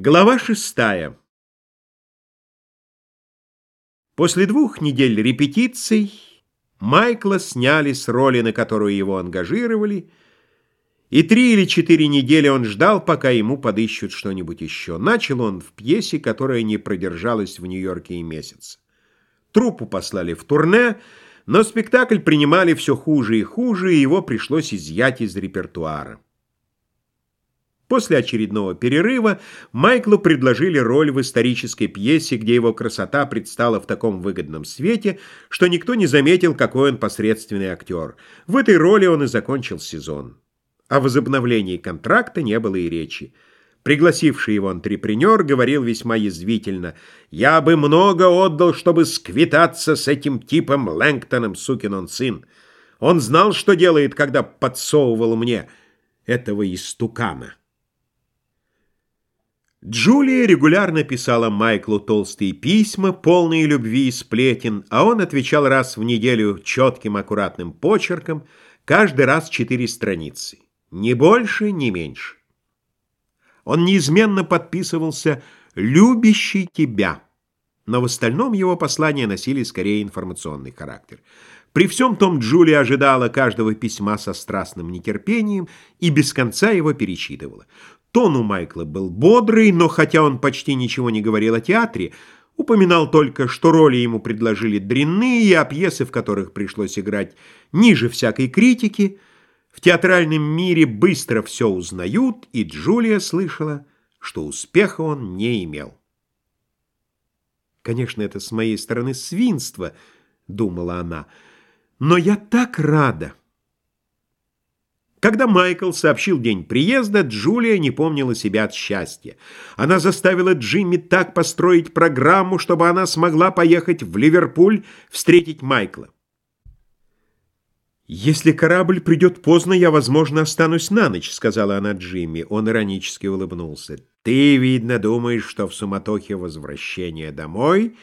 Глава шестая. После двух недель репетиций Майкла сняли с роли, на которую его ангажировали, и три или четыре недели он ждал, пока ему подыщут что-нибудь еще. Начал он в пьесе, которая не продержалась в Нью-Йорке и месяц. Труппу послали в турне, но спектакль принимали все хуже и хуже, и его пришлось изъять из репертуара. После очередного перерыва Майклу предложили роль в исторической пьесе, где его красота предстала в таком выгодном свете, что никто не заметил, какой он посредственный актер. В этой роли он и закончил сезон. О возобновлении контракта не было и речи. Пригласивший его антрепренер говорил весьма язвительно, «Я бы много отдал, чтобы сквитаться с этим типом Лэнгтоном, сукин он сын. Он знал, что делает, когда подсовывал мне этого истукана». Джулия регулярно писала Майклу толстые письма, полные любви и сплетен, а он отвечал раз в неделю четким аккуратным почерком, каждый раз четыре страницы. Ни больше, ни меньше. Он неизменно подписывался «любящий тебя», но в остальном его послания носили скорее информационный характер. При всем том Джулия ожидала каждого письма со страстным нетерпением и без конца его перечитывала. Тон у Майкла был бодрый, но хотя он почти ничего не говорил о театре, упоминал только, что роли ему предложили дрянные, а пьесы, в которых пришлось играть ниже всякой критики, в театральном мире быстро все узнают, и Джулия слышала, что успеха он не имел. «Конечно, это с моей стороны свинство», — думала она, — «но я так рада». Когда Майкл сообщил день приезда, Джулия не помнила себя от счастья. Она заставила Джимми так построить программу, чтобы она смогла поехать в Ливерпуль встретить Майкла. «Если корабль придет поздно, я, возможно, останусь на ночь», — сказала она Джимми. Он иронически улыбнулся. «Ты, видно, думаешь, что в суматохе возвращения домой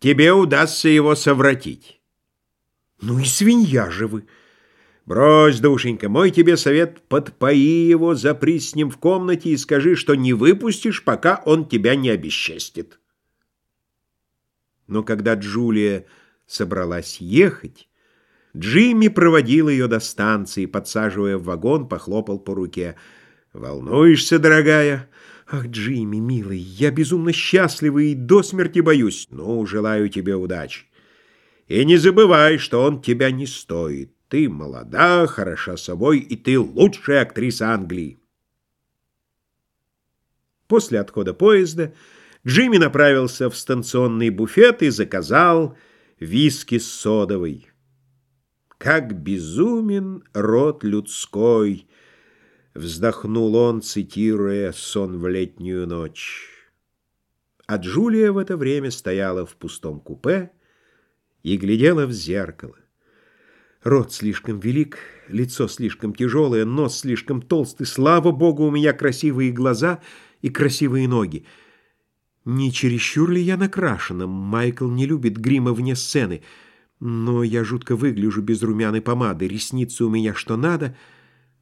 тебе удастся его совратить». «Ну и свинья же вы!» Брось, душенька, мой тебе совет, подпои его, запрись с ним в комнате и скажи, что не выпустишь, пока он тебя не обесчестит. Но когда Джулия собралась ехать, Джимми проводил ее до станции, подсаживая в вагон, похлопал по руке. «Волнуешься, дорогая?» «Ах, Джимми, милый, я безумно счастлива и до смерти боюсь. Ну, желаю тебе удачи. И не забывай, что он тебя не стоит. Ты молода, хороша собой, и ты лучшая актриса Англии. После отхода поезда Джимми направился в станционный буфет и заказал виски с содовой. «Как безумен род людской!» — вздохнул он, цитируя сон в летнюю ночь. А Джулия в это время стояла в пустом купе и глядела в зеркало. Рот слишком велик, лицо слишком тяжелое, нос слишком толстый. Слава богу, у меня красивые глаза и красивые ноги. Не чересчур ли я накрашена? Майкл не любит грима вне сцены. Но я жутко выгляжу без румяной помады. Ресницы у меня что надо.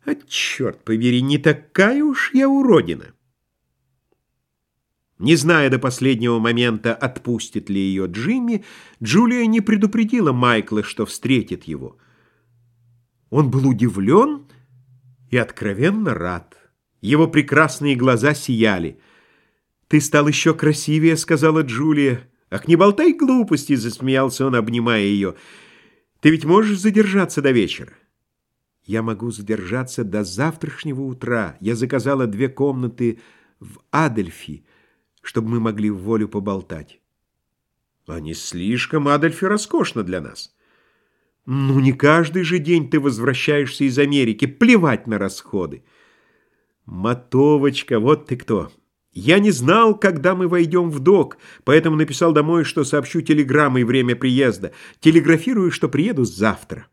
А черт побери, не такая уж я уродина. Не зная до последнего момента, отпустит ли ее Джимми, Джулия не предупредила Майкла, что встретит его. Он был удивлен и откровенно рад. Его прекрасные глаза сияли. «Ты стал еще красивее», — сказала Джулия. «Ах, не болтай глупости», — засмеялся он, обнимая ее. «Ты ведь можешь задержаться до вечера?» «Я могу задержаться до завтрашнего утра. Я заказала две комнаты в Адельфи, чтобы мы могли в волю поболтать». «А не слишком Адельфи роскошно для нас». Ну, не каждый же день ты возвращаешься из Америки. Плевать на расходы. Мотовочка, вот ты кто. Я не знал, когда мы войдем в док, поэтому написал домой, что сообщу телеграммой время приезда. Телеграфирую, что приеду завтра.